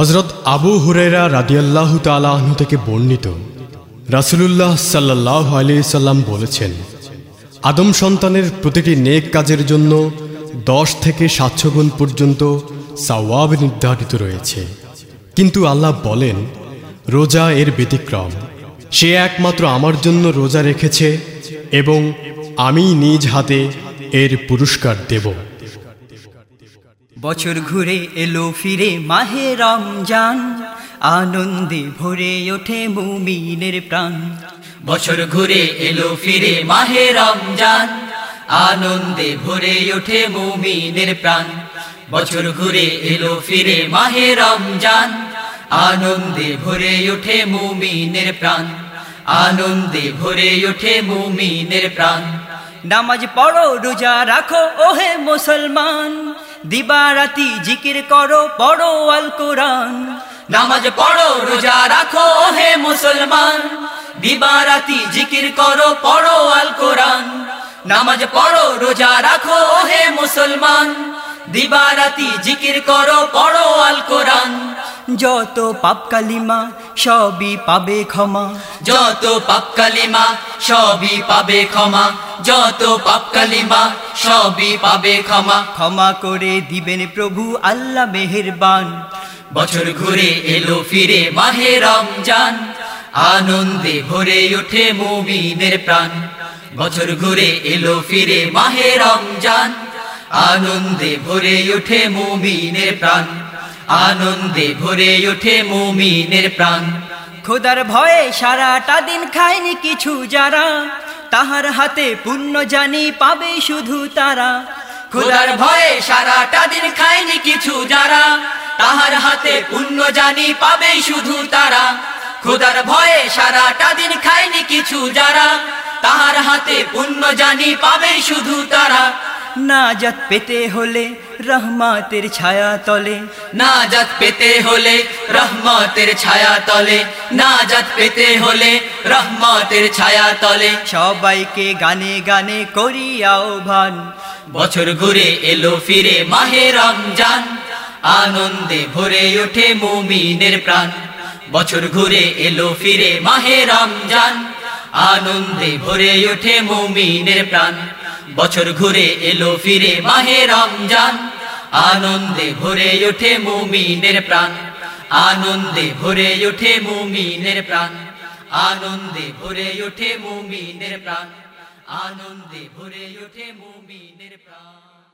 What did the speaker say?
হজরত আবু হুরেরা রাদিয়াল্লাহু তালাহনু থেকে বর্ণিত, রাসুলুল্লাহ সাল্লাহ আলি সাল্লাম বলেছেন, আদম সন্তানের প্রতিটি নেক কাজের জন্য দশ থেকে সাতশো গুণ পর্যন্ত সাওয়াব নির্ধারিত রয়েছে। কিন্তু আল্লাহ বলেন, রোজা এর ব্যতিক্রম। সে একমাত্র আমার জন্য রোজা রেখেছে এবং আমি নিজ হাতে এর পুরস্কার দেব। বছর ঘুরে এলো ফিরে মাহে রমজান। আনন্দে ভরে ওঠে মুমিনের প্রাণ। বছর ঘুরে এলো ফিরে মাহে রমজান। আনন্দে ভরে ওঠে মুমিনের প্রাণ। বছর ঘুরে এলো ফিরে মাহে রমজান। আনন্দে ভরে ওঠে মুমিনের প্রাণ। আনন্দে ভরে ওঠে মুমিনের প্রাণ। নামাজ পড়ো, রোজা রাখো, ওহে মুসলমান। দিবারাতি জিকির করো, পড়ো আল কোরআন। নামাজ পড়ো, রোজা রাখো হে মুসলমান। দিবারাতি জিকির করো, পড়ো আল কোরআন। নামাজ পড়ো, রোজা রাখো হে মুসলমান। দিবারাতি জিকির করো, পড়ো আল কোরআন। যত পাপ কালিমা সবই পাবে ক্ষমা। যত পাপ কালিমা সবই পাবে ক্ষমা। যত পাপ কালিমা সবই পাবে ক্ষমা। ক্ষমা করে দিবেন প্রভু আল্লাহ মেহেরবান। বছর ঘুরে এলো ফিরে মাহে রমজান। আনন্দে ভরে ওঠে মুমিনের প্রাণ। বছর ঘুরে এলো ফিরে মাহে রমজান। আনন্দে ভরে ওঠে মুমিনের প্রাণ। আনন্দে ভরে ওঠে মুমিনের প্রাণ। খোদার ভয়ে সারাটা দিন খায়নি কিছু যারা। তাহার হাতে পুণ্য জানি পাবে শুধু তারা। খোদার ভয়ে সারাটা দিন খায়নি কিছু যারা। তাহার হাতে পুণ্য জানি পাবে শুধু তারা। খোদার ভয়ে সারাটা দিন খায়নি কিছু যারা। তাহার হাতে পুণ্য জানি পাবে শুধু তারা। নাজাত পেতে হলে রহমাতের ছায়া তলে। নাজাত পেতে হলে রহমতের ছায়া তলে। নাজাত পেতে হলে রহমতের ছায়া তলে। সবাইকে গানে গানে করি আহ্বান। বছর ঘুরে এলো ফিরে মাহে রমজান। আনন্দে ভরে ওঠে মুমিনের প্রাণ। বছর ঘুরে এলো ফিরে মাহে রমজান। আনন্দে ভরে ওঠে মুমিনের প্রাণ। বছর ঘুরে এলো ফিরে মাহে রমজান। আনন্দে ভরে ওঠে মুমিনের প্রাণ। আনন্দে ভরে ওঠে মুমিনের প্রাণ। আনন্দে ভরে ওঠে মুমিনের প্রাণ। আনন্দে ভরে ওঠে মুমিনের প্রাণ।